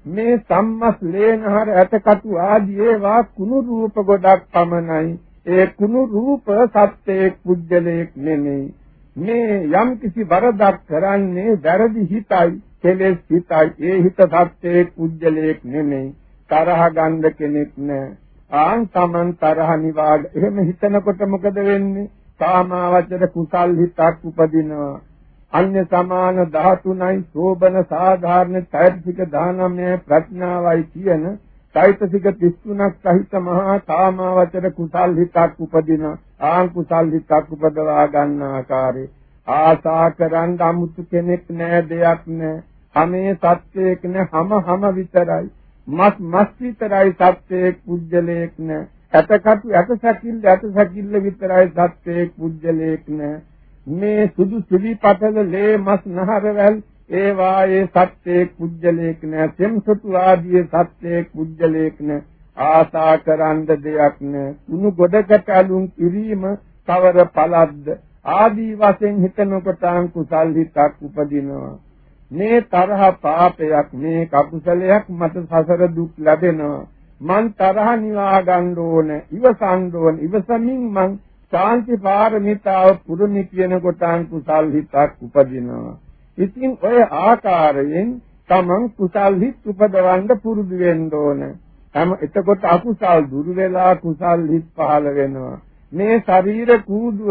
මේ සම්මස් ලේනහර ඇටකටු ආදී ඒවා කුණු රූප ගොඩක් පමණයි. ඒ කුණු රූප සත්‍යයේ පුජ්‍යලයක් නෙමෙයි. මේ යම් කිසි වරදක් කරන්නේ වැරදි හිතයි කෙලෙස් හිතයි. ඒ හිත සත්‍යයේ පුජ්‍යලයක් නෙමෙයි. තරහ ගන්න කෙනෙක් නෑ. ආන් තමන් තරහ නිවාග එහෙම හිතනකොට මොකද වෙන්නේ? කාමාවචර කුසල් හිතක් උපදිනවා. අන්‍ය සමාන 13යි සෝබන සාධාරණ චෛතසික 19 ප්‍රඥාවයි කියන චෛතසික 33ක් සහිත මහා කාමාවචර කුසල් හිතක් උපදින ආන් කුසල් හිතක් උපදවා ගන්න ආකාරේ ආසා කරන් අමුතු කෙනෙක් නෑ දෙයක් නෑ. හැමේ සත්‍යයක් නෑ හැම හැම විතරයි. මස් මස් විතරයි සත්‍යයක් පුජ්‍යලයක් නෑ. ඇතකටු ඇත සැකිල්ල ඇත සැකිල්ල විතරයි සත්‍යයක් පුජ්‍යලයක් නෑ. මේ සුදු සිලි පතල ලේ මස් නහරවල් ඒ වායේ සත්‍යේ කුජලේක නැ සෙම්සතු ආදී සත්‍යේ කුජලේක නැ. ආසා කරන්න දෙයක් නැ. කුණු ගොඩකට අලුන් කිරීම කවර පළද්ද ආදී වශයෙන් හිතනකොට කුසල් හිතක් උපදිනවා. මේ තරහ පාපයක් මේ කකුසලයක් මට සසර දුක් ලැබෙනවා. මං තරහ නිවා ගන්න ඕන ඉවසන්න ඕන. ඉවසමින් මං ශාන්ති පාරමිතාව පුරුමි කියන කොටන් කුසල් හිතක් උපදිනවා. ඉතින් ඔය ආකාරයෙන් තමන් කුසල් හිත් උපදවන්න පුරුදු වෙන්න ඕන. හැම එතකොට අකුසල් දුරු වෙලා කුසල් හිත් පහළ වෙනවා. මේ ශරීර කූඩුව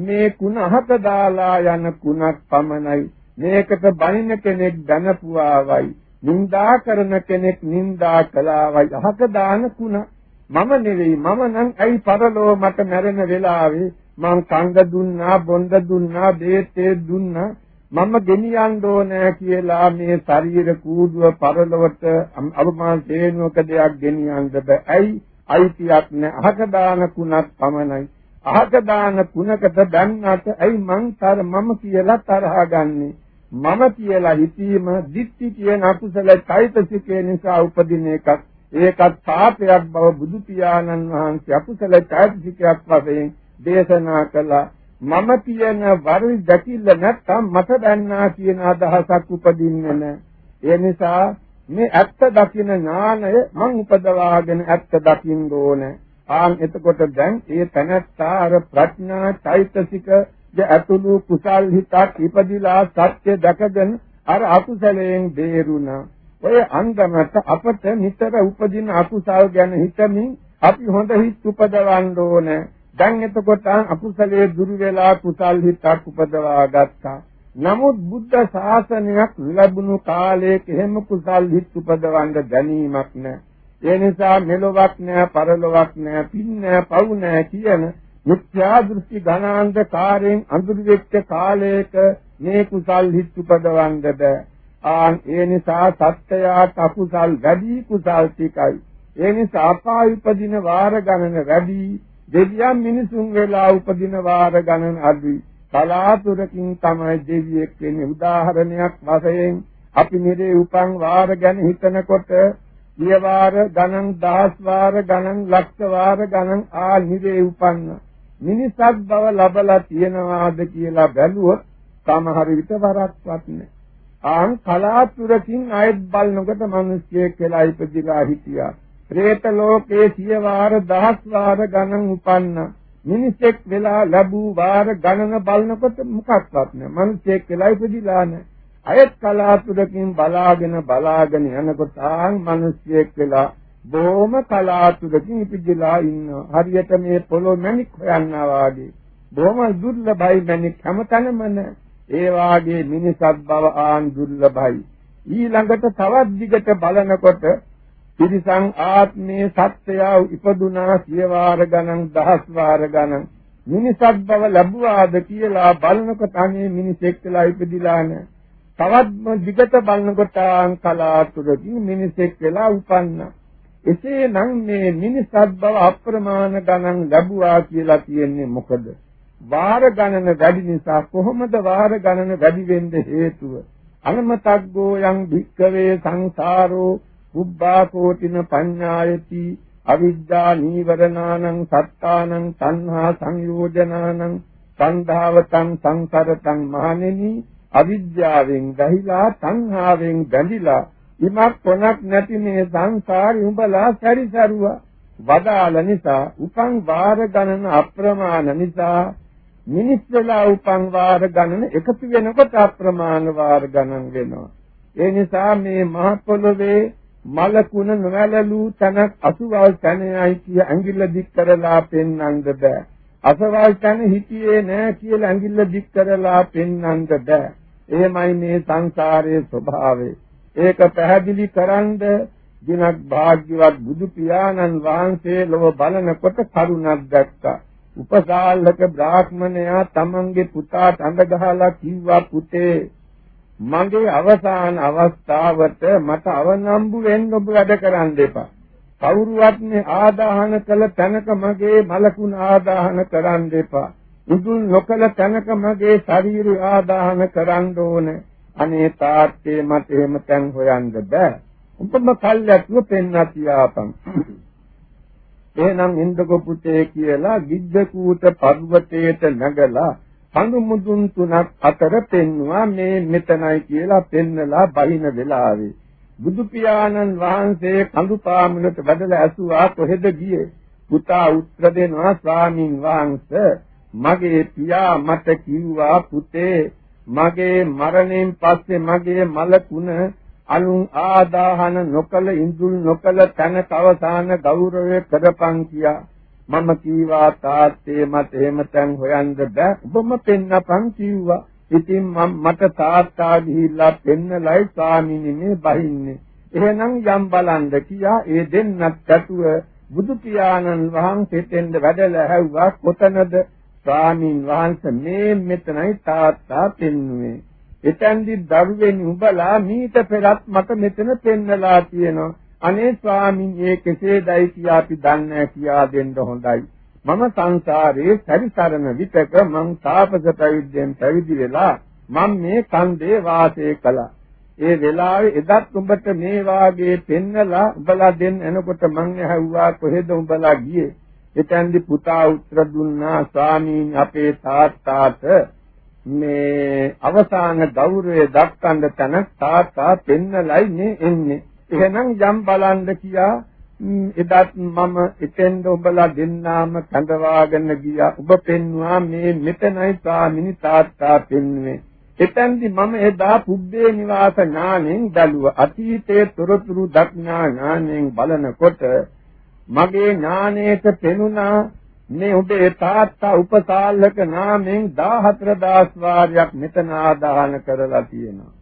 මේ කුණ අහක දාලා යන කුණක් පමණයි. මේකට බනින කෙනෙක් දැනපුවාවයි. නින්දා කරන කෙනෙක් නින්දා කළාවයි. අහක දාන කුණ මම නෙවෙයි මම නම් ඇයි පරලෝ මට මැරෙන වෙලාවේ මං කංග දුන්නා බොන්ද දුන්නා දේතේ දුන්නා? මම ගෙනියන්න ඕනේ කියලා මේ ශරීර කූඩුව පරලොවට අබමාන තේනුවක දෙයක් ගෙනියන්න බෑ. ඇයි? අයිතියක් නෑ. අහක දාන කුණක් පමණයි. අහක දාන කුණකට දැන්නට ඇයි මං තර මම කියලා තරහ ගන්නේ? මම කියලා හිතීම දික්ටි කියන අකුසල චෛතසිකේ නිසා උපදින එකක්. ඒකත් පාපයක් බව බුදු පියාණන් වහන්සේ අකුසල චෛතසිකයක් වශයෙන් දේශනා කළා. මම කියන වරි දැකිල්ල නැත්තම් මට දැන්නා කියන අදහසක් උපදින්නේ නැහැ ඒ නිසා මේ ඇත්ත දකින ඥානය මං උපදවාගෙන ඇත්ත දකින්න ඕනේ. ආන් එතකොට දැන් ඒ තනත්තා අර ප්‍රඥා චෛතසික ද අතුළු කුසල් හිතක් ඉපදිලා සත්‍ය දැකගෙන අර අකුසලයෙන් බේරුණා. ඔය අන්දමට අපට නිතර උපදින අකුසල් ගැන හිතමින් අපි හොඳ හිත් උපදවන්න ඕනේ. දැන් එතකොට අකුසලයේ දුරු වෙලා කුසල් හිතක් උපදවා ගත්තා. නමුත් බුද්ධ ශාසනයක් ලැබුණු කාලයේ එහෙම කුසල් හිත් උපදවන්න දැනීමක් නැහැ. ඒ නිසා මෙලොවක් නැහැ, පරලොවක් නැහැ, පින් නැහැ, පව් නැහැ කියන මිත්‍යා දෘෂ්ටි ඝනාන්ධකාරයෙන් අඳුරු වෙච්ච කාලයක මේ කුසල් හිත් උපදවන්න බෑ. ආන් ඒ නිසා සත්‍යයට අකුසල් වැඩි කුසල් ටිකයි ඒ නිසා අපාය උපදින වාර ගණන වැඩි දෙවියන් මිනිසුන් වෙලා උපදින වාර ගණන අඩුයි. කලාතුරකින් තමයි දෙවියෙක් වෙන්නේ. උදාහරණයක් වශයෙන් අපි නිරේ උපන් වාර ගැන හිතනකොට සිය වාර ගණන් දහස් වාර ගණන් ලක්ෂ වාර ගණන් ආ නිරේ උපන්න මිනිසක් බව ලබලා තියනවාද කියලා බැලුවොත් සමහර විට වරක්වත් නැහැ. ආන් කලාතුරකින් ආයෙත් බලනකොට මිනිස්සෙක් කියලා ඉපදිලා හිටියා. പ്രേත ලෝකේ සිය වාර දහස් වාර ගණන් උපන්න මිනිසෙක් වෙලා ලැබූ වාර ගණන බලනකොට මොකක්වත් නැහැ. මිනිසෙක් වෙලා ඉපදිලා නැහැ. අයත් කලාතුරකින් බලාගෙන බලාගෙන යනකොට ආන් මිනිසෙක් වෙලා බොහොම කලාතුරකින් ඉපදිලා ඉන්නවා. හරියට මේ පොළොව මැණික් හොයනවා වාගේ. බොහොම දුර්ලභයි මැණික් හැමතැනම නැහැ. ඒ වාගේ මිනිසත් බව ආන් දුර්ලභයි. ඊළඟට තවත් දිගට බලනකොට තිරිසං ආත්මේ සත්‍යය ඉපදුනා සිය වාර ගණන් දහස් වාර ගණන් මිනිසක් බව ලැබුවාද කියලා බලනකොට අනේ මිනිසෙක් වෙලා ඉපදිලා නැහැ. තවත් දිගට බලනකොට කලාතුරකින් මිනිසෙක් වෙලා උපන්නා. එසේනම් මේ මිනිසත් බව අප්‍රමාණ ගණන් ලැබුවා කියලා කියන්නේ මොකද? වාර ගණන වැඩි නිසා කොහොමද වාර ගණන වැඩි වෙන්න හේතුව? අනමතග්ගෝ යං භික්කවේ සංසාරෝ උබ්බා කෝටින පඤ්ඤායති අවිද්‍යා නීවරණානං සත්තානං තණ්හා සංයෝජනානං සංධාවතං සංසරතං මහණෙනි අවිද්‍යාවෙන් ගහිලා තණ්හාවෙන් බැඳිලා ඉමක් කොනක් නැති මේ සංසාරي උඹලා සැරිසරුවා වදාළ නිසා උපං වාර ගණන අප්‍රමාණ නිසා මිනිස් වෙලා උපං වාර ගණන එකතු වෙනකොට අප්‍රමාණ වාර ගණන් වෙනවා ඒ නිසා මේ මහ පොළොවේ මලකුණ නොවැළලූ තනක් අසුවල් තනයයි කිය ඇඟිල්ල දික් කරලා පෙන්වන්න බෑ. අසවල් තන හිටියේ නෑ කියලා ඇඟිල්ල දික් කරලා පෙන්වන්න බෑ. එහෙමයි මේ සංසාරයේ ස්වභාවය. ඒක පැහැදිලි කරන්ද දිනක් භාග්‍යවත් බුදු පියාණන් වහන්සේ ලොව බලනකොට කරුණක් දැක්කා. උපසාල්ලක බ්‍රාහ්මණයා තමන්ගේ පුතාට අඬ ගහලා කිව්වා පුතේ මගේ අවසාන අවස්ථාවට මට අවනම්බු වෙන්න ඔබ වැඩ කරන්න එපා. කවුරුවත් මේ ආදාහන කළ තැනක මගේ මලකුණ ආදාහන කරන්න එපා. උදුල් නොකළ තැනක මගේ ශරීරය ආදාහන කරන්න ඕනේ. අනේ තාත්තේ මට එහෙම තැන් හොයන්න බෑ. උඹම කල්ැතුව පෙන්නත් යාපන්. එහෙනම් ඉන්දක පුතේ කියලා ගිද්දකූට පර්වතයට නැගලා කඳු මුදුන් තුනක් අතර පෙන්නවා මේ මෙතනයි කියලා පෙන්නලා බහින වෙලාවේ. බුදු පියාණන් වහන්සේ කඳු පාමුලට වැඩලා ඇසුවා කොහෙද ගියේ? පුතා උත්තර දෙනවා ස්වාමින් වහන්සේ මගේ පියා මට කිව්වා පුතේ මගේ මරණයෙන් පස්සේ මගේ මලකුණ අනුන් ආදාහන නොකල ඉඳුල් නොකල තන තවසාන ගෞරවය කරපන් කියා. මම කීවා තාත්තේ මට එහෙම තැන් හොයන්න බෑ. ඔබම පෙන්නපන් කිව්වා. ඉතින් මම මට තාත්තා ගිහිල්ලා පෙන්නලයි ස්වාමීනි මේ බහින්නේ. එහෙනම් යම් බලන්න කියා ඒ දෙන්නත් ඇතුව බුදු පියාණන් වහන්සේටෙන්ද වැඩලා හැව්වා කොතනද? ස්වාමීන් වහන්සේ මේ මෙතනයි තාත්තා පෙන්නුවේ. එතෙන්දි දරුවෙනි උඹලා මීට පෙරත් මට මෙතන පෙන්නලා තියෙනවා අනේ ස්වාමීන් ඒ කෙසේදයි කියා අපි දන්නේ කියා දෙන්න හොඳයි. මම සංසාරේ සැරිසරන විටක මං තාපස පැවිද්දෙන් පැවිදි වෙලා මම මේ කන්දේ වාසය කළා. ඒ වෙලාවේ එදත් උඹට මේ වාගේ පෙන්නලා උඹලා දෙන්න එනකොට මං ඇහුවා කොහෙද උඹලා ගියේ? එතෙන්දි පුතා උත්තර දුන්නා ස්වාමීන් අපේ තාත්තාට මේ අවසාන ගෞරවය දක්වන්න තැන තාත්තා පෙන්නලයි මේ එන්නේ. එහෙනම් යම් බලන්න කියා එදත් මම එතෙන්ද ඔබලා දෙන්නාම කඳවාගෙන ගියා. ඔබ පෙන්වා මේ මෙතනයි ස්වාමිනී තාත්තා පෙන්වේ එතෙන්දි මම එදා පුබ්බේ නිවාස ඥාණයෙන් බැලුවා. අතීතයේ තොරතුරු දක්නා ඥාණයෙන් බලනකොට මගේ ඥාණයට පෙනුණා මේ ඔබේ තාත්තා උපසාල්ලක නාමයෙන් 14000 වාරයක් මෙතන ආදාහන කරලා තියෙනවා.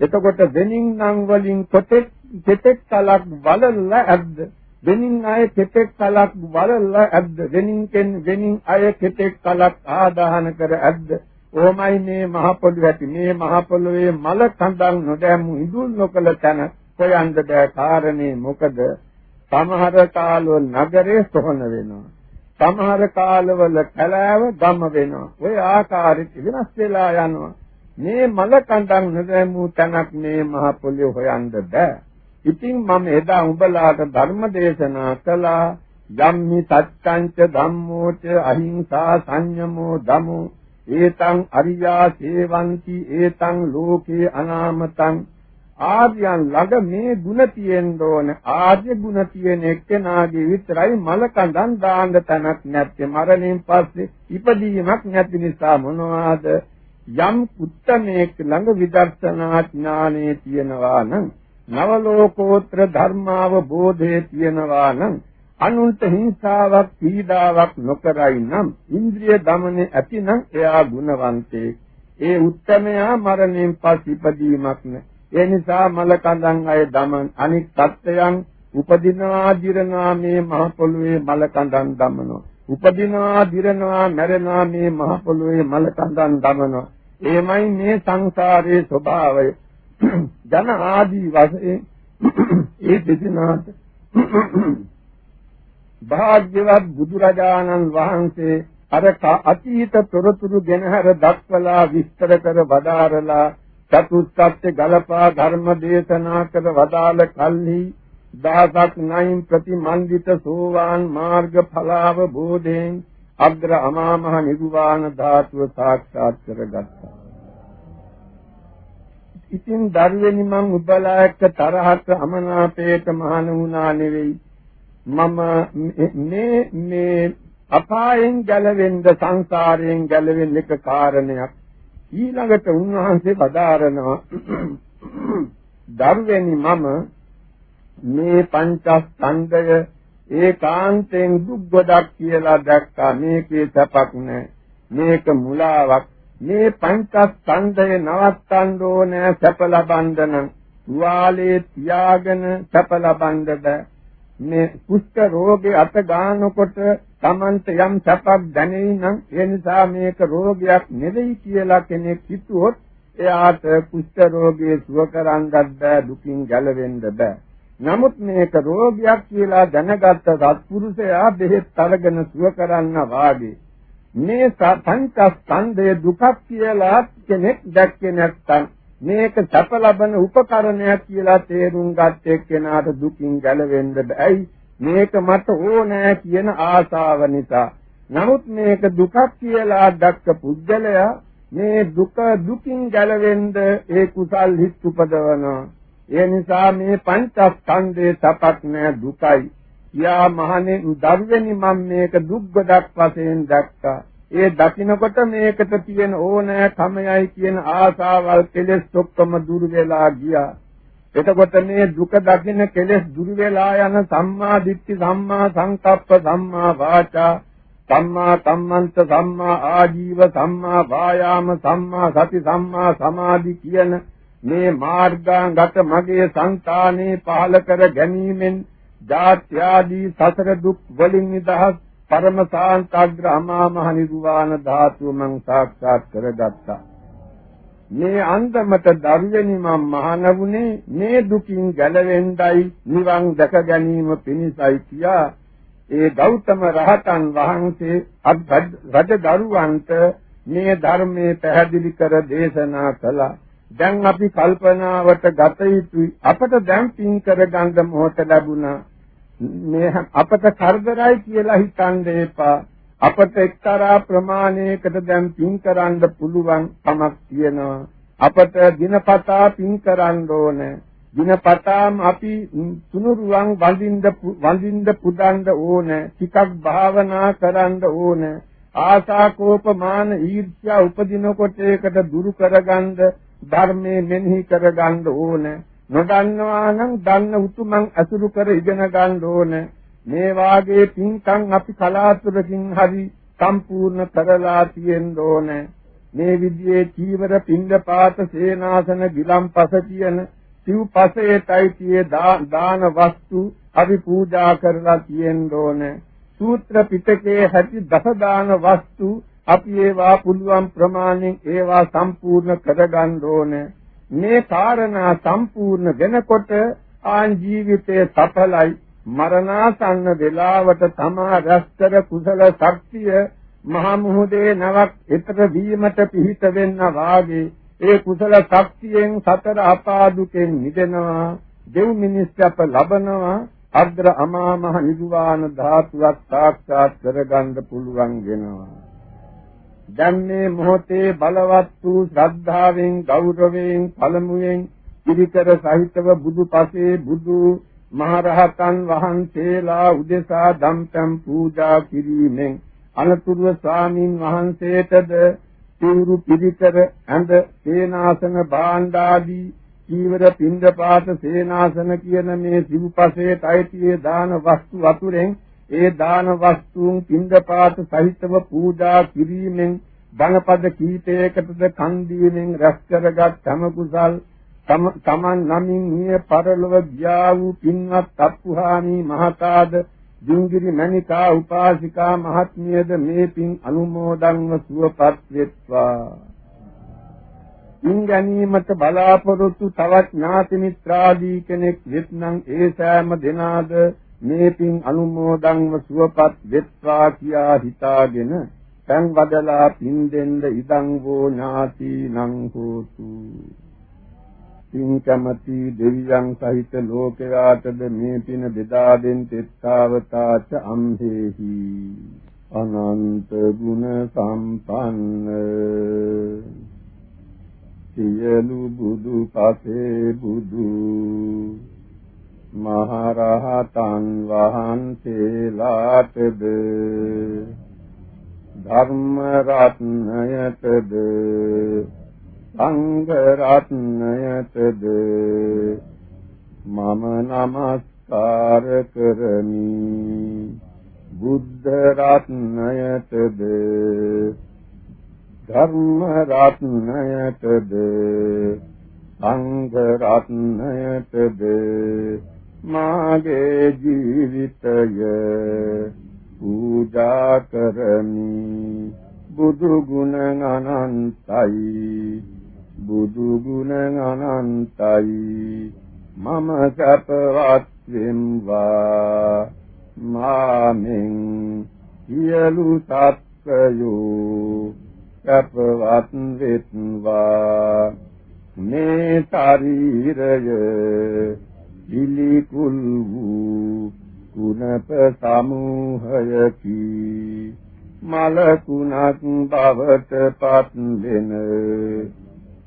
එතකොට වෙනින් නම් වලින් කොටෙක් කෙටෙක් කලක් වලල්ලා ඇද්ද? වෙනින් අය කෙටෙක් කලක් වලල්ලා ඇද්ද? වෙනින් කෙන් වෙනින් අය කෙටෙක් කලක් ආදාහන කර ඇද්ද? ඕමයි මේ මහ පොළොව ඇති. මේ මහ පොළොවේ මල කඳන් නොදැමු ඉදුල් නොකල තැන හොයන්න බෑ. කාරණේ මොකද? සමහර කාලවල නගරේ සොහන වෙනවා. සමහර කාලවල කලාව ධම්ම වෙනවා. ওই ආකාරයට වෙනස් වෙලා යනවා. මේ මල කඳන් නැදමු තනක් මේ මහ පොළොව හොයන්න බෑ. ඉතින් මම එදා උඹලාට ධර්ම දේශනා කළා යම්හි සත්‍යංච ධම්මෝච අහිංසා සංයමෝ ධමෝ ඒතං අරියා සේවಂತಿ ඒතං ලෝකේ අනාමතං ආර්යයන් ළඟ මේ ಗುಣ තියෙන්න ඕන ආර්ය ಗುಣ තියෙන එක්කෙනාගේ විතරයි මල කඳන් දාන්න තැනක් නැත්තේ මරණයෙන් පස්සේ ඉපදීමක් නැති නිසා මොනවාද යම් උත්තමයෙක් ළඟ විදර්ශනා ඥානෙ තියෙනවා නම් නවලෝකෝත්‍ර ධර්මාව බෝධේ තියෙනවා නම් අනුන්ට හිංසාවක් පීඩාවක් නොකරයි නම් ඉන්ද්‍රිය দমনේ ඇතිනම් එයා ගුණවන්තේ ඒ උත්තමයා මරණයෙන් පස්සේ ඉපදීමක් නෑ ඒ නිසා මල කඳන් අය දමන අනික් தත්වයන් උපදිනවා දිරනවා මේ මහ පොළොවේ මල කඳන් දමනවා. උපදිනවා දිරනවා මැරෙනවා මේ මහ පොළොවේ මල කඳන් දමනවා. එමයි මේ සංසාරයේ ස්වභාවය. ජන ආදී වශයෙන් ඒ දෙදෙනාට භාග්‍යවත් බුදුරජාණන් වහන්සේ අර අතීත තොරතුරු ගෙනහැර දක්වලා විස්තර කර වදාරලා චතුස්සත්‍ය ගලපා ධර්ම දේශනා කර වදාළ කල්හි දහසක් නයින් ප්‍රතිමන්විත සෝවාන් මාර්ග ඵලාව බෝධෙන් අග්‍ර අමා මහ නිර්වාණ ධාතුව සාක්ෂාත් කරගත්තා. ඉතින් දරුවෙනි මං උබලා එක්ක තරහට අමනාපයට මහාන වුණා නෙවෙයි. මම මේ මේ අපායෙන් ගැලවෙන්න සංසාරයෙන් ගැලවෙන්න එක කාරණයක් ඊළඟට උන්වහන්සේ බදාරනවා දරුවෙනි මම මේ පංචස්කන්ධය ඒකාන්තයෙන් දුක් ගොඩක් කියලා දැක්කා. මේකේ සැපක් නැහැ මේක මුලාවක්. මේ පංචස්කන්ධය නවත්තන්න ඕනේ සැප ලබන්න නම්. තුවාලේ තියාගෙන සැප ලබන්න බෑ. මේ කුෂ්ඨ රෝගේ අත ගන්නකොට Tamante යම් සැපක් දැනෙයි නම් ඒ නිසා මේක රෝගයක් නෙවෙයි කියලා කෙනෙක් හිතුවොත් එයාට කුෂ්ඨ රෝගයේ සුව කරන්නත් බෑ දුකින් ගැලවෙන්න බෑ. නමුත් මේක රෝගයක් කියලා දැනගත්ත සත්පුරුෂයා බෙහෙත් අරගෙන සුව කරන්න වාගේ මේ පංචස්කන්ධය දුකක් කියලා කෙනෙක් දැක්කේ නැත්නම් මේක සැප ලබන උපකරණයක් කියලා තේරුම් ගත් එක්කෙනාට දුකින් ගැලවෙන්න බැයි මේක මට ඕනෑ කියන ආසාව නිසා. නමුත් මේක දුකක් කියලා දැක්ක පුද්ගලයා මේ දුක දුකින් ගැලවෙන්න ඒ කුසල් හිත් උපදවනවා ඒ නිසා මේ පංචස්කන්ධේ සපක් නෑ දුකයි. යා මහණේ දරුවෙනි මම මේක දුක් ගොඩක් වශයෙන් දැක්කා. ඒ දකින්නකොට මේකට තියෙන ඕනෑ කමයයි කියන ආසාවල් කෙලෙස් ඔක්කොම දුර වෙලා ගියා. එතකොට මේ දුක දකින්න කෙලෙස් දුර වෙලා යන සම්මා දිට්ඨි සම්මා සංකප්ප සම්මා වාචා සම්මා කම්මන්ත සම්මා ආජීව සම්මා වායාම සම්මා සති සම්මා සමාධි කියන මේ මාර්ගාංගත මගේ సంతානේ පහල කර ගැනීමෙන් ජාත්‍යාදී සතර දුක් වලින් නිදහස් පරම සාන්තග්‍ර අමා මහ නිර්වාණ ධාතුව මං සාක්ෂාත් කරගත්තා. මේ අන්දමට දරුවෙනි මම මහණවුනේ මේ දුකින් ගැලවෙන්නයි නිවන් දැක ගැනීම පිණිසයි කියා ඒ ගෞතම රහතන් වහන්සේ රජ දරුවන්ට මේ ධර්මයේ පැහැදිලි කර දේශනා කළා. දැන් අපි කල්පනාවට ගත යුතුයි අපට දැන් පින් කරගන්න මොහොත ලැබුණා මේ අපට කරදරයි කියලා හිතන්න එපා. අපට එක්තරා ප්‍රමාණයකට දැන් පින් කරන්න පුළුවන් කමක් තියෙනවා. අපට දිනපතා පින් කරන්න ඕනේ. දිනපතාම අපි තුනුරුවන් වඳින්න වඳින්න පුදන්න ඕනේ. ටිකක් භාවනා කරන්න ඕනේ. ආසාකෝපමාන ඊර්ෂ්‍යා උපදිනකොට ඒකට දුරු කරගන්න ධර්මයේ මෙනෙහි කරගන්න ඕනේ. නොදන්නවා නම් දන්න උතුමන් අසුරු කර ඉගෙන ගන්න ඕන. මේ වාගේ පින්කම් අපි කලාතුරකින් හරි සම්පූර්ණ කරලා තියෙන්න ඕන. මේ විදිහේ චීවර පින්දපාත සේනාසන ගිලම්පස කියන සිව්පසේටයි tie දාන වස්තු අපි පූජා කරලා තියෙන්න ඕන. සූත්‍ර පිටකයේ ඇති දස දාන වස්තු අපි ඒවා පුළුවන් ප්‍රමාණයෙන් ඒවා සම්පූර්ණ කරගන්න ඕනේ. මේ කාරණා සම්පූර්ණ වෙනකොට ආන් ජීවිතයේ සඵලයි. මරණාසන්න වේලාවට තමා රැස්තර කුසල ශක්තිය මහ මුහුදේ නවක් ඊතර වීමට පිහිට වෙන්න වාගේ ඒ කුසල ශක්තියෙන් සතර අපා දුකෙන් මිදෙනවා. දෙව් මිනිස්සප ලබනවා. අද්ර අමා මහ නිදුවාන ධාතුවක් සාක්ෂාත් කරගන්න පුළුවන් වෙනවා. දැන් මේ මොහොතේ බලවත් වූ ශ්‍රද්ධාවෙන් ගෞරවයෙන් පළමුවෙන් පිරිකර සහිතව බුදුපසේ බුදු මහරහතන් වහන්සේලා උදෙසා දම්පැම් පූජා කිරීමෙන් අනතුරුව ස්වාමින් වහන්සේටද සිවුරු පිරිකර ඇඳ සේනාසන භාණ්ඩාදී චීවර පින්දපාත සේනාසන කියන මේ සිව්පසේට අයිතියේ දාන වස්තු වතුරෙන් ඒ දාන වස්තුන් පින්දපාත සහිතව පූජා කිරීමෙන් ධනපද කීපයකටද කන් දීමෙන් රැස් කරගත් තම කුසල් තමන් නමින් නිය පරලොව ගියා වූ පින්වත් අප්පුහාමි මහතාද දින්ගිරි මණිකා උපාසිකා මහත්මියද මේ පින් අනුමෝදන්ව සුවපත් වෙත්වා. ඉන් ගැනීමට බලාපොරොත්තු තවත් ඥාති මිත්‍රාදී කෙනෙක් වෙත්නම් ඒ සෑම දෙනාද මේ පින් අනුමෝදන්ව සුවපත් වෙත්වා කියා හිතාගෙන පෑන් වදලා පින් දෙන්න ඉදං වූ ඥාති නං හෝතු. පින් කැමති දෙවියන් සහිත ලෝකයාටද මේ පින බෙදා දෙන් තෙත්තාවතාච අම්හෙහි. අනන්ත ගුණ සම්පන්න. සියලු බුදු පසේ බුදු. මහරහතන් වහන්සේලාටද ධර්ම රත්නයටද සංඝ රත්නයටද මම නමස්කාර කරමි. බුද්ධ රත්නයටද ධර්ම රත්නයටද සංඝ රත්නයටද මාගේ ජීවිතය පූජා කරමි. බුදු ගුණ අනන්තයි. බුදු ගුණ අනන්තයි. මම සපවත් වෙම්වා මාමින් සියලු සත්ත්වයෝ සපවත් වෙත්වා. මේ ශරීරය පිළිකුල් වූ කුණප සමූහයකි. මලකුණක් බවට පත් වෙන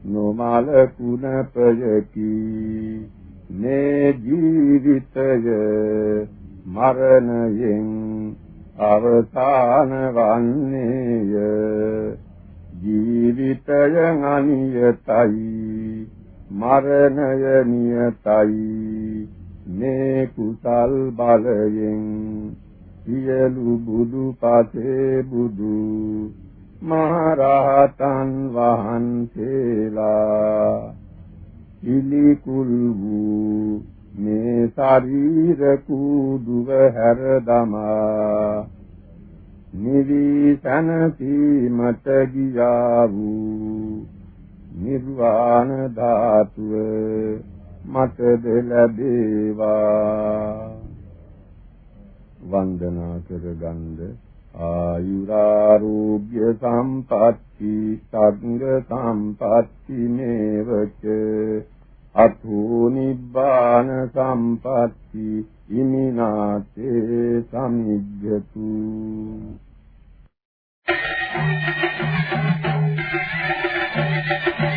නොමල කුණපයකි. මේ ජීවිතය මරණයෙන් අවසාන වන්නේය. ජීවිතය අනියතයි. මරණය නියතයි. මේ කුසල් බලයෙන් සියලු බුදු පසේ බුදු මහරහතන් වහන්සේලා ඉලිකුල් වූ මේ ශරීර කුදුව හැර දමා නිවි සනසීමට ගියා වූ නිර්වාණ ධාතුව මතද ලැබේවා වන්දනා කරගන්ද ආයුරාෝග්‍ය සම්පatti සංග සම්පatti මේවච අතු නිබ්බාන සම්පatti ඉමිනාතේ සමිජ්ජතු Thank you. thank you